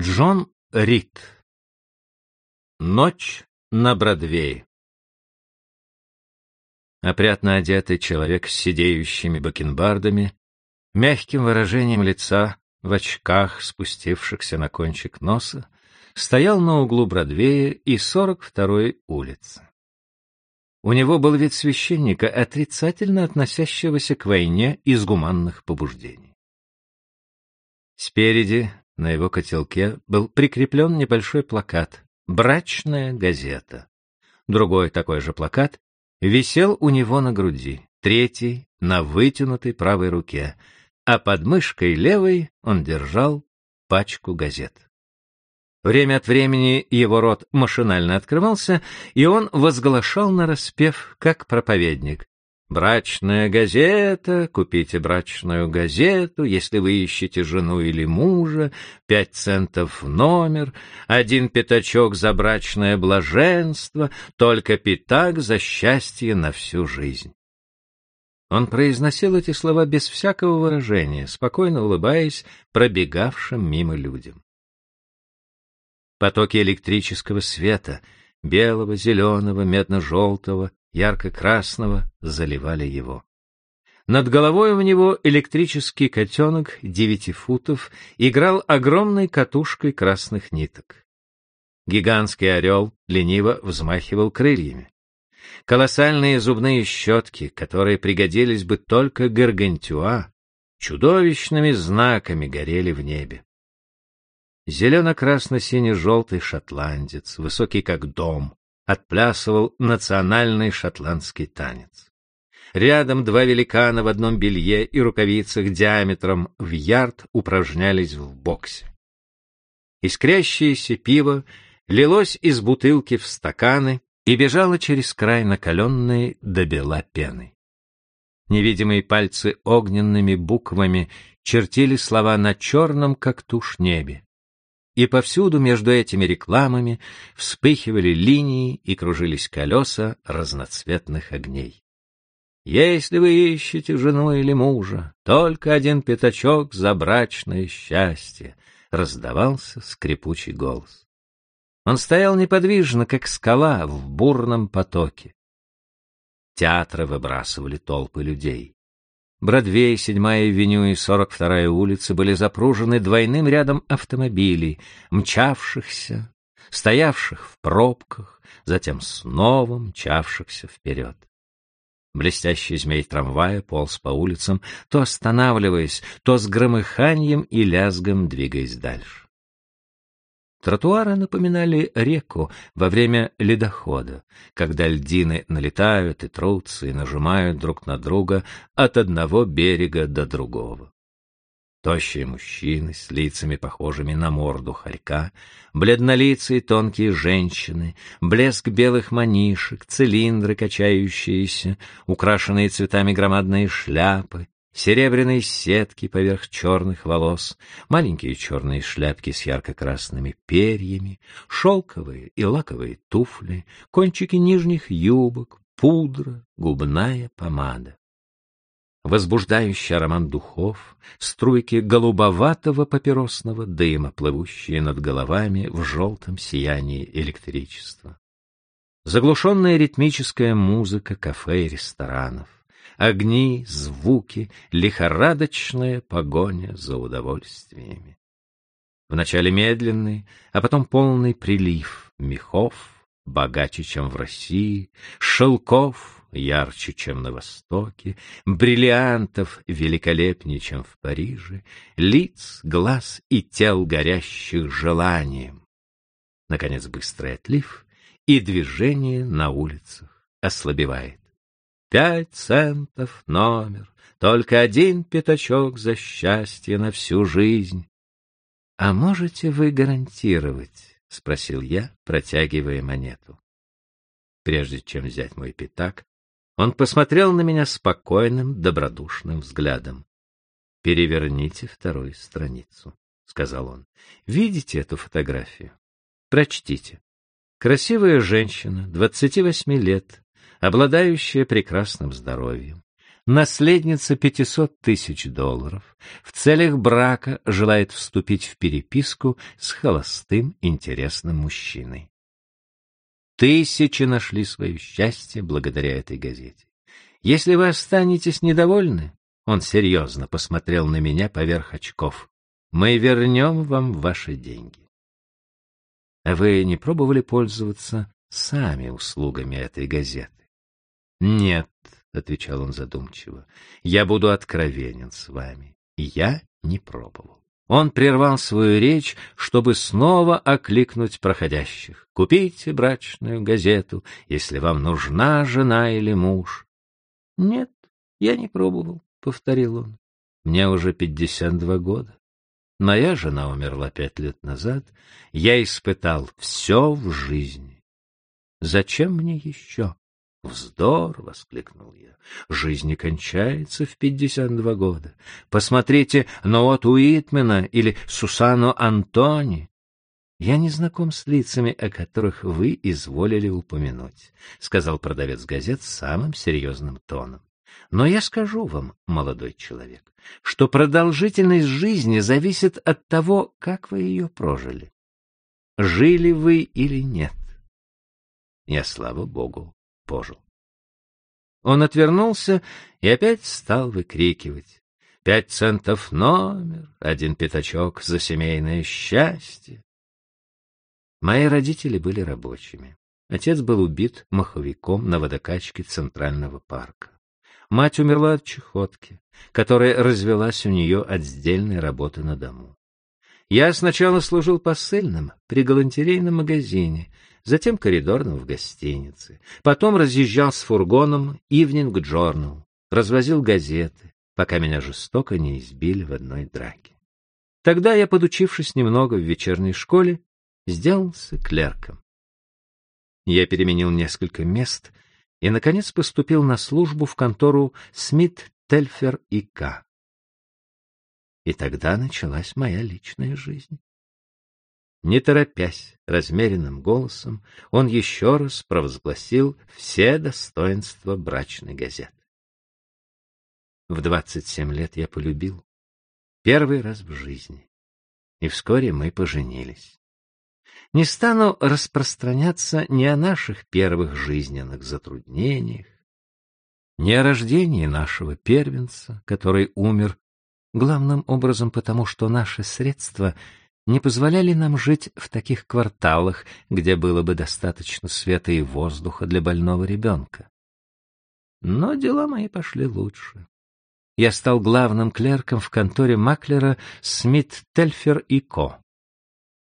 Джон Рид. Ночь на Бродвее. Опрятно одетый человек с сидеющими бакенбардами, мягким выражением лица, в очках, спустившихся на кончик носа, стоял на углу Бродвея и 42-й улицы. У него был вид священника, отрицательно относящегося к войне из гуманных побуждений. Спереди, на его котелке был прикреплен небольшой плакат «Брачная газета». Другой такой же плакат висел у него на груди, третий — на вытянутой правой руке, а под мышкой левой он держал пачку газет. Время от времени его рот машинально открывался, и он возглашал нараспев, как проповедник. Брачная газета, купите брачную газету, если вы ищете жену или мужа, пять центов номер, один пятачок за брачное блаженство, только пятак за счастье на всю жизнь. Он произносил эти слова без всякого выражения, спокойно улыбаясь пробегавшим мимо людям. Потоки электрического света, белого, зеленого, медно-желтого, ярко-красного, заливали его. Над головой у него электрический котенок девяти футов играл огромной катушкой красных ниток. Гигантский орел лениво взмахивал крыльями. Колоссальные зубные щетки, которые пригодились бы только гаргантюа, чудовищными знаками горели в небе. Зелено-красно-сине-желтый шотландец, высокий как дом, отплясывал национальный шотландский танец. Рядом два великана в одном белье и рукавицах диаметром в ярд упражнялись в боксе. Искрящееся пиво лилось из бутылки в стаканы и бежало через край накаленной до бела пены. Невидимые пальцы огненными буквами чертили слова на черном, как тушь небе и повсюду между этими рекламами вспыхивали линии и кружились колеса разноцветных огней. Если вы ищете жену или мужа, только один пятачок за брачное счастье, раздавался скрипучий голос. Он стоял неподвижно, как скала в бурном потоке. Театры выбрасывали толпы людей. Бродвей, 7-я авеню и 42-я улица были запружены двойным рядом автомобилей, мчавшихся, стоявших в пробках, затем снова мчавшихся вперед. Блестящий змей трамвая полз по улицам, то останавливаясь, то с громыханием и лязгом двигаясь дальше. Тротуары напоминали реку во время ледохода, когда льдины налетают и трутся и нажимают друг на друга от одного берега до другого. Тощие мужчины с лицами, похожими на морду хорька, бледнолицые тонкие женщины, блеск белых манишек, цилиндры качающиеся, украшенные цветами громадные шляпы, серебряные сетки поверх черных волос, маленькие черные шляпки с ярко-красными перьями, шелковые и лаковые туфли, кончики нижних юбок, пудра, губная помада. Возбуждающий аромат духов, струйки голубоватого папиросного дыма, плывущие над головами в желтом сиянии электричества. Заглушенная ритмическая музыка кафе и ресторанов огни, звуки, лихорадочная погоня за удовольствиями. Вначале медленный, а потом полный прилив мехов, богаче, чем в России, шелков ярче, чем на Востоке, бриллиантов великолепнее, чем в Париже, лиц, глаз и тел, горящих желанием. Наконец, быстрый отлив, и движение на улицах ослабевает. Пять центов номер, только один пятачок за счастье на всю жизнь. — А можете вы гарантировать? — спросил я, протягивая монету. Прежде чем взять мой пятак, он посмотрел на меня спокойным, добродушным взглядом. — Переверните вторую страницу, — сказал он. — Видите эту фотографию? Прочтите. Красивая женщина, двадцати восьми лет, обладающая прекрасным здоровьем. наследница 500 тысяч долларов, в целях брака желает вступить в переписку с холостым интересным мужчиной. Тысячи нашли свое счастье благодаря этой газете. Если вы останетесь недовольны, он серьезно посмотрел на меня поверх очков, мы вернем вам ваши деньги. А вы не пробовали пользоваться сами услугами этой газеты? Нет, — отвечал он задумчиво, — я буду откровенен с вами. Я не пробовал. Он прервал свою речь, чтобы снова окликнуть проходящих. «Купите брачную газету, если вам нужна жена или муж». «Нет, я не пробовал», — повторил он. «Мне уже пятьдесят два года. Моя жена умерла пять лет назад. Я испытал все в жизни. Зачем мне еще?» «Вздор!» — воскликнул я. «Жизнь кончается в пятьдесят два года. Посмотрите на От Уитмена или Сусану Антони. Я не знаком с лицами, о которых вы изволили упомянуть», — сказал продавец газет самым серьезным тоном. «Но я скажу вам, молодой человек, что продолжительность жизни зависит от того, как вы ее прожили. Жили вы или нет. Я, слава богу, пожил. Он отвернулся и опять стал выкрикивать. Пять центов номер, один пятачок за семейное счастье. Мои родители были рабочими. Отец был убит маховиком на водокачке Центрального парка. Мать умерла от чехотки, которая развелась у нее от сдельной работы на дому. Я сначала служил посыльным при галантерейном магазине, затем коридорным в гостинице. Потом разъезжал с фургоном Evening Journal, развозил газеты, пока меня жестоко не избили в одной драке. Тогда я, подучившись немного в вечерней школе, сделался клерком. Я переменил несколько мест и, наконец, поступил на службу в контору Смит, Тельфер и К. И тогда началась моя личная жизнь. Не торопясь, размеренным голосом, он еще раз провозгласил все достоинства брачной газеты. В двадцать семь лет я полюбил. Первый раз в жизни. И вскоре мы поженились. Не стану распространяться ни о наших первых жизненных затруднениях, ни о рождении нашего первенца, который умер главным образом потому, что наши средства — не позволяли нам жить в таких кварталах, где было бы достаточно света и воздуха для больного ребенка. Но дела мои пошли лучше. Я стал главным клерком в конторе маклера Смит, Тельфер и Ко.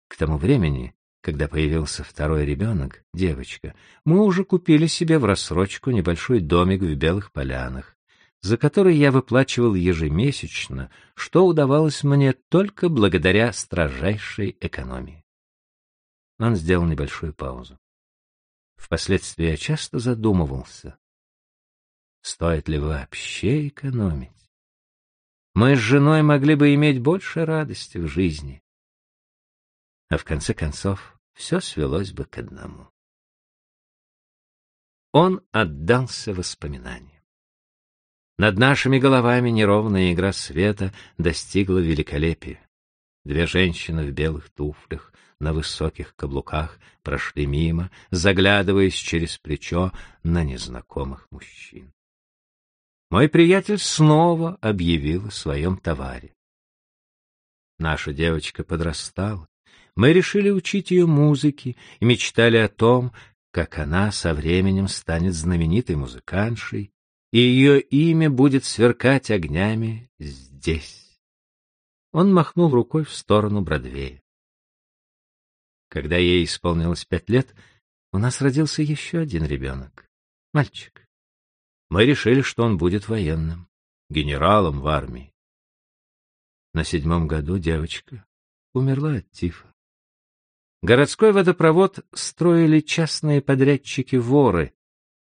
К тому времени, когда появился второй ребенок, девочка, мы уже купили себе в рассрочку небольшой домик в Белых Полянах, за который я выплачивал ежемесячно, что удавалось мне только благодаря строжайшей экономии. Он сделал небольшую паузу. Впоследствии я часто задумывался, стоит ли вообще экономить. Мы с женой могли бы иметь больше радости в жизни. А в конце концов, все свелось бы к одному. Он отдался воспоминаниям. Над нашими головами неровная игра света достигла великолепия. Две женщины в белых туфлях на высоких каблуках прошли мимо, заглядываясь через плечо на незнакомых мужчин. Мой приятель снова объявил о своем товаре. Наша девочка подрастала. Мы решили учить ее музыке и мечтали о том, как она со временем станет знаменитой музыкантшей и ее имя будет сверкать огнями здесь. Он махнул рукой в сторону Бродвея. Когда ей исполнилось пять лет, у нас родился еще один ребенок, мальчик. Мы решили, что он будет военным, генералом в армии. На седьмом году девочка умерла от тифа. Городской водопровод строили частные подрядчики-воры,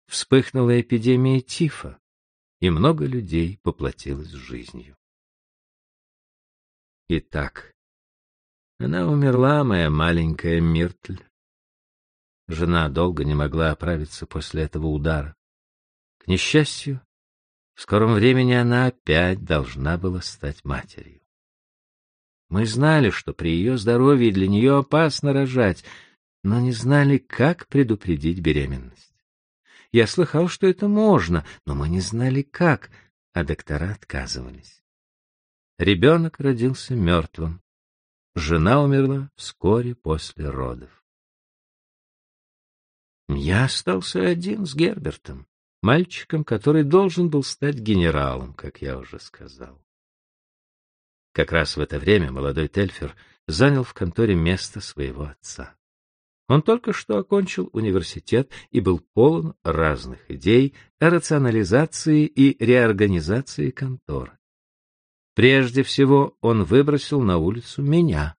вспыхнула эпидемия тифа, и много людей поплатилось жизнью. Итак, она умерла, моя маленькая Миртль. Жена долго не могла оправиться после этого удара. К несчастью, В скором времени она опять должна была стать матерью. Мы знали, что при ее здоровье для нее опасно рожать, но не знали, как предупредить беременность. Я слыхал, что это можно, но мы не знали, как, а доктора отказывались. Ребенок родился мертвым. Жена умерла вскоре после родов. Я остался один с Гербертом, мальчиком, который должен был стать генералом, как я уже сказал. Как раз в это время молодой Тельфер занял в конторе место своего отца. Он только что окончил университет и был полон разных идей о рационализации и реорганизации конторы. Прежде всего он выбросил на улицу меня,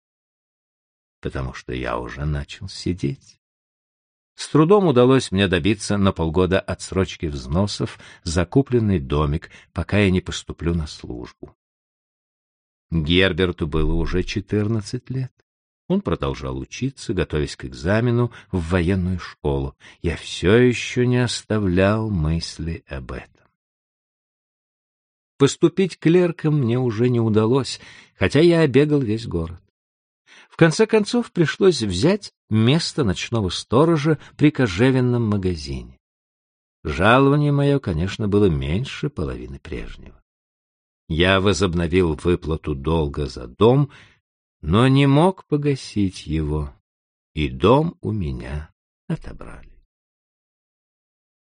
потому что я уже начал сидеть. С трудом удалось мне добиться на полгода отсрочки взносов за купленный домик, пока я не поступлю на службу. Герберту было уже 14 лет. Он продолжал учиться, готовясь к экзамену в военную школу. Я все еще не оставлял мысли об этом. Поступить клерком мне уже не удалось, хотя я обегал весь город. В конце концов пришлось взять место ночного сторожа при кожевенном магазине. Жалование мое, конечно, было меньше половины прежнего. Я возобновил выплату долга за дом, но не мог погасить его, и дом у меня отобрали.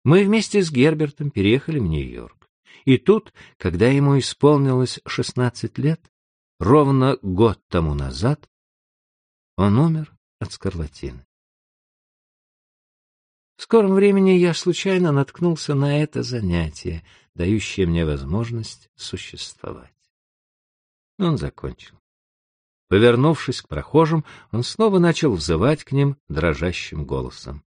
Мы вместе с Гербертом переехали в Нью-Йорк. И тут, когда ему исполнилось шестнадцать лет, ровно год тому назад, он умер от скарлатины. В скором времени я случайно наткнулся на это занятие, дающее мне возможность существовать. Он закончил. Повернувшись к прохожим, он снова начал взывать к ним дрожащим голосом.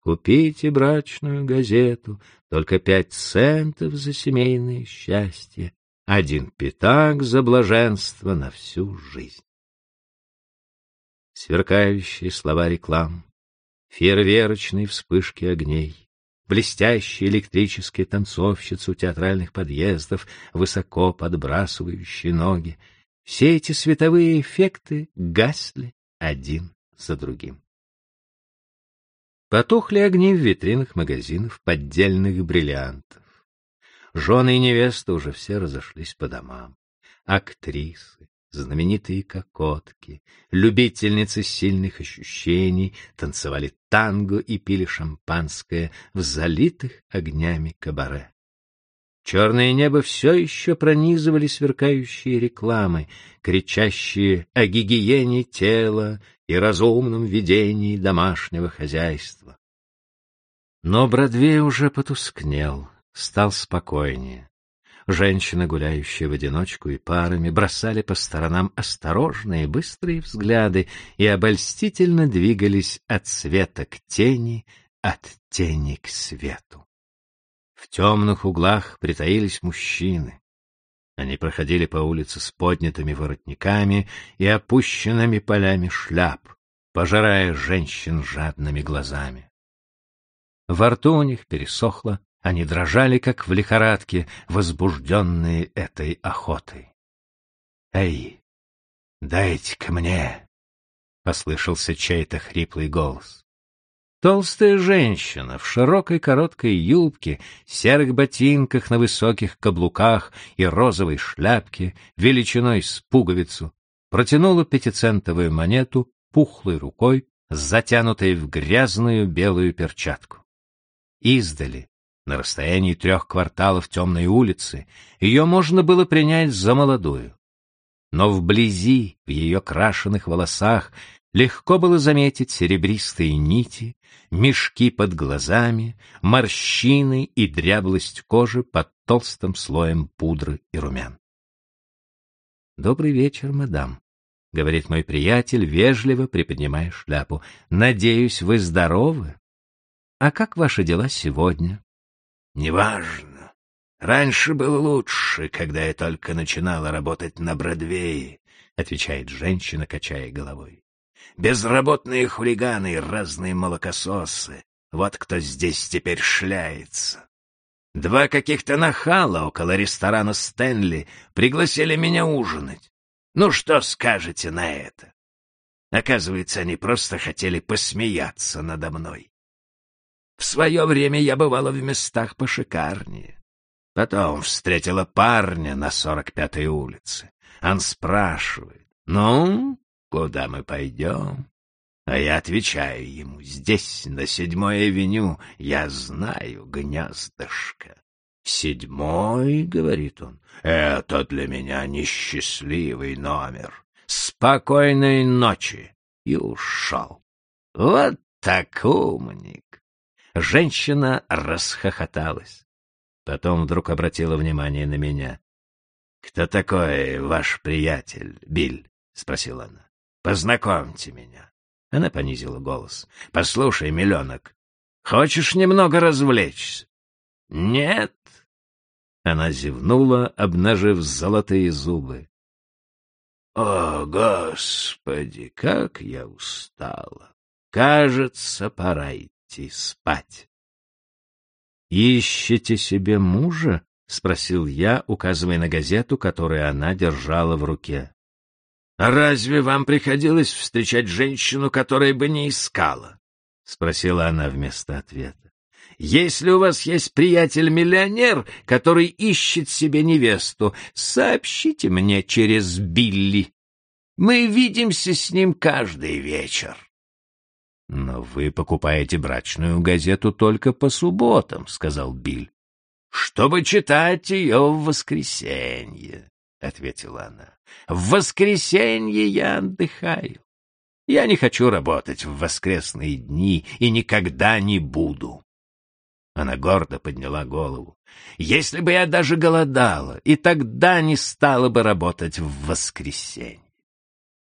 Купите брачную газету, только пять центов за семейное счастье, один пятак за блаженство на всю жизнь. Сверкающие слова реклам, фейерверочные вспышки огней, блестящие электрические танцовщицы у театральных подъездов, высоко подбрасывающие ноги — все эти световые эффекты гасли один за другим. Потухли огни в витринах магазинов поддельных бриллиантов. Жены и невесты уже все разошлись по домам. Актрисы, знаменитые кокотки, любительницы сильных ощущений танцевали танго и пили шампанское в залитых огнями кабаре. Черное небо все еще пронизывали сверкающие рекламы, кричащие о гигиене тела и разумном ведении домашнего хозяйства. Но Бродвей уже потускнел, стал спокойнее. Женщины, гуляющие в одиночку и парами, бросали по сторонам осторожные, быстрые взгляды и обольстительно двигались от света к тени, от тени к свету. В темных углах притаились мужчины. Они проходили по улице с поднятыми воротниками и опущенными полями шляп, пожирая женщин жадными глазами. Во рту у них пересохло, они дрожали, как в лихорадке, возбужденные этой охотой. «Эй, дайте-ка мне!» — послышался чей-то хриплый голос. Толстая женщина в широкой короткой юбке, серых ботинках на высоких каблуках и розовой шляпке, величиной с пуговицу, протянула пятицентовую монету пухлой рукой, затянутой в грязную белую перчатку. Издали, на расстоянии трех кварталов темной улицы, ее можно было принять за молодую. Но вблизи, в ее крашеных волосах, легко было заметить серебристые нити, мешки под глазами, морщины и дряблость кожи под толстым слоем пудры и румян. «Добрый вечер, мадам», — говорит мой приятель, вежливо приподнимая шляпу. «Надеюсь, вы здоровы? А как ваши дела сегодня?» «Неважно. Раньше было лучше, когда я только начинала работать на Бродвее», — отвечает женщина, качая головой. Безработные хулиганы разные молокососы. Вот кто здесь теперь шляется. Два каких-то нахала около ресторана Стэнли пригласили меня ужинать. Ну что скажете на это? Оказывается, они просто хотели посмеяться надо мной. В свое время я бывала в местах пошикарнее. Потом встретила парня на сорок пятой улице. Он спрашивает, ну, куда мы пойдем? А я отвечаю ему, здесь, на седьмой авеню, я знаю гнездышко. «Седьмой», — говорит он, — «это для меня несчастливый номер. Спокойной ночи!» И ушел. Вот так умник! Женщина расхохоталась. Потом вдруг обратила внимание на меня. «Кто такой ваш приятель, Биль?» — спросила она. «Познакомьте меня». Она понизила голос. «Послушай, миллионок, хочешь немного развлечься?» «Нет». Она зевнула, обнажив золотые зубы. «О, Господи, как я устала! Кажется, пора идти спать». «Ищете себе мужа?» — спросил я, указывая на газету, которую она держала в руке. «А разве вам приходилось встречать женщину, которая бы не искала?» — спросила она вместо ответа. «Если у вас есть приятель-миллионер, который ищет себе невесту, сообщите мне через Билли. Мы видимся с ним каждый вечер». «Но вы покупаете брачную газету только по субботам», — сказал Биль. «Чтобы читать ее в воскресенье», — ответила она. «В воскресенье я отдыхаю. Я не хочу работать в воскресные дни и никогда не буду». Она гордо подняла голову. «Если бы я даже голодала, и тогда не стала бы работать в воскресенье.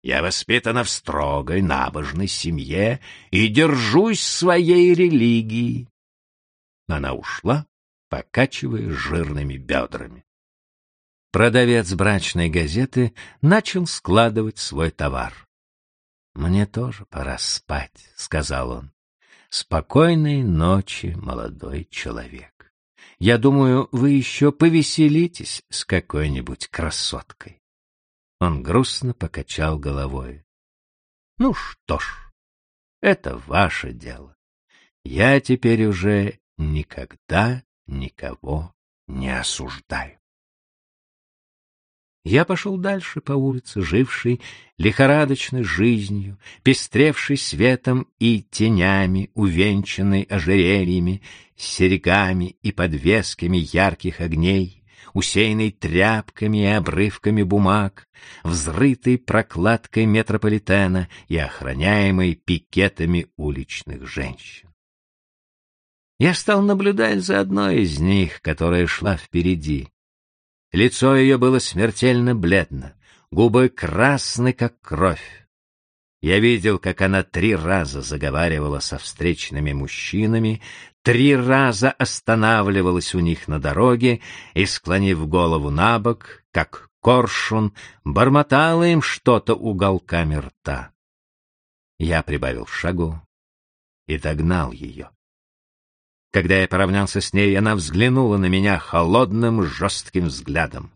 Я воспитана в строгой, набожной семье и держусь своей религии. Она ушла, покачивая жирными бедрами. Продавец брачной газеты начал складывать свой товар. «Мне тоже пора спать», — сказал он. «Спокойной ночи, молодой человек. Я думаю, вы еще повеселитесь с какой-нибудь красоткой». Он грустно покачал головой. Ну что ж, это ваше дело. Я теперь уже никогда никого не осуждаю. Я пошел дальше по улице, жившей лихорадочной жизнью, пестревшей светом и тенями, увенчанной ожерельями, серьгами и подвесками ярких огней, усеянный тряпками и обрывками бумаг, взрытой прокладкой метрополитена и охраняемой пикетами уличных женщин. Я стал наблюдать за одной из них, которая шла впереди. Лицо ее было смертельно бледно, губы красны, как кровь. Я видел, как она три раза заговаривала со встречными мужчинами, три раза останавливалась у них на дороге и, склонив голову на бок, как коршун, бормотала им что-то уголками рта. Я прибавил шагу и догнал ее. Когда я поравнялся с ней, она взглянула на меня холодным, жестким взглядом.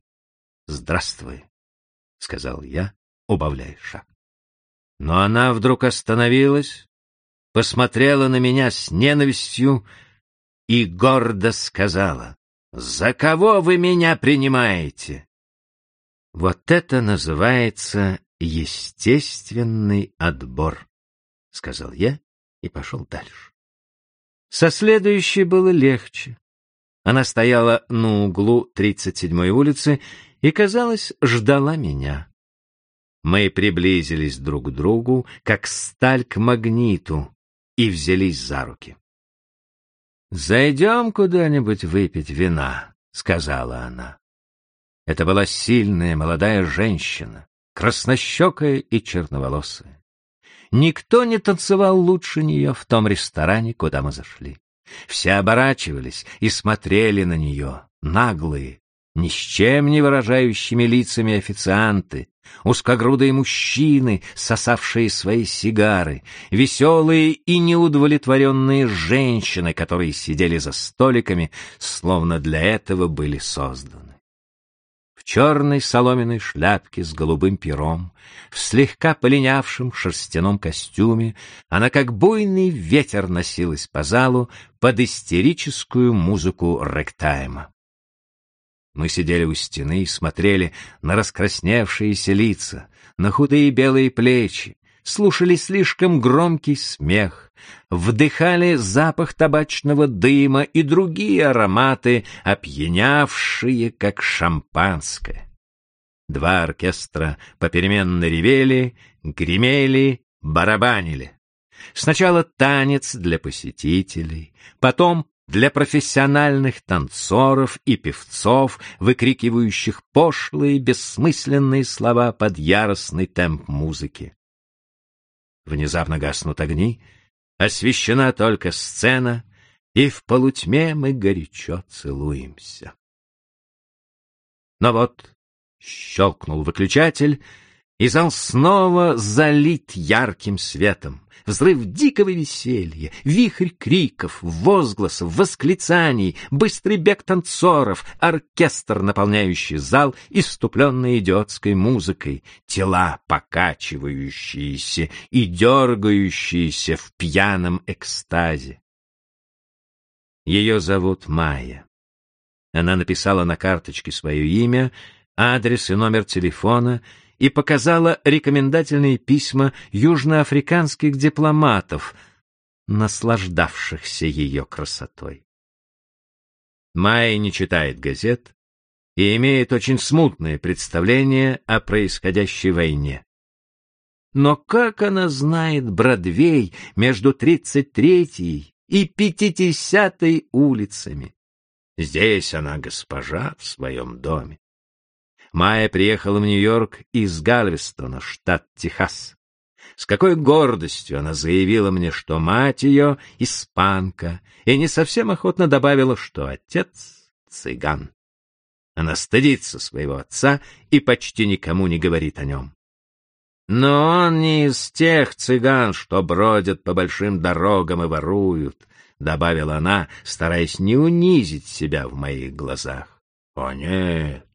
«Здравствуй», — сказал я, убавляя шаг. Но она вдруг остановилась, посмотрела на меня с ненавистью и гордо сказала, «За кого вы меня принимаете?» Вот это называется естественный отбор, — сказал я и пошел дальше. Со следующей было легче. Она стояла на углу 37-й улицы и, казалось, ждала меня. Мы приблизились друг к другу, как сталь к магниту, и взялись за руки. «Зайдем куда-нибудь выпить вина», — сказала она. Это была сильная молодая женщина, краснощекая и черноволосая. Никто не танцевал лучше нее в том ресторане, куда мы зашли. Все оборачивались и смотрели на нее, наглые, ни с чем не выражающими лицами официанты, узкогрудые мужчины, сосавшие свои сигары, веселые и неудовлетворенные женщины, которые сидели за столиками, словно для этого были созданы. Черной соломенной шляпке с голубым пером, в слегка полинявшем шерстяном костюме, она как буйный ветер носилась по залу под истерическую музыку ректайма. Мы сидели у стены и смотрели на раскрасневшиеся лица, на худые белые плечи, слушали слишком громкий смех, вдыхали запах табачного дыма и другие ароматы, опьянявшие, как шампанское. Два оркестра попеременно ревели, гремели, барабанили. Сначала танец для посетителей, потом для профессиональных танцоров и певцов, выкрикивающих пошлые, бессмысленные слова под яростный темп музыки. Внезапно гаснут огни, освещена только сцена, и в полутьме мы горячо целуемся. Но вот щелкнул выключатель, и зал снова залит ярким светом взрыв дикого веселья, вихрь криков, возгласов, восклицаний, быстрый бег танцоров, оркестр, наполняющий зал иступленной идиотской музыкой, тела, покачивающиеся и дергающиеся в пьяном экстазе. Ее зовут Майя. Она написала на карточке свое имя, адрес и номер телефона — и показала рекомендательные письма южноафриканских дипломатов, наслаждавшихся ее красотой. Майя не читает газет и имеет очень смутное представление о происходящей войне. Но как она знает Бродвей между 33-й и 50-й улицами? Здесь она госпожа в своем доме. Майя приехала в Нью-Йорк из Галвестона, штат Техас. С какой гордостью она заявила мне, что мать ее — испанка, и не совсем охотно добавила, что отец — цыган. Она стыдится своего отца и почти никому не говорит о нем. Но он не из тех цыган, что бродят по большим дорогам и воруют, — добавила она, стараясь не унизить себя в моих глазах. О нет,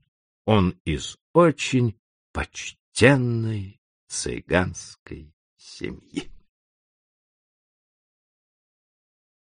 он из очень почтенной цыганской семьи.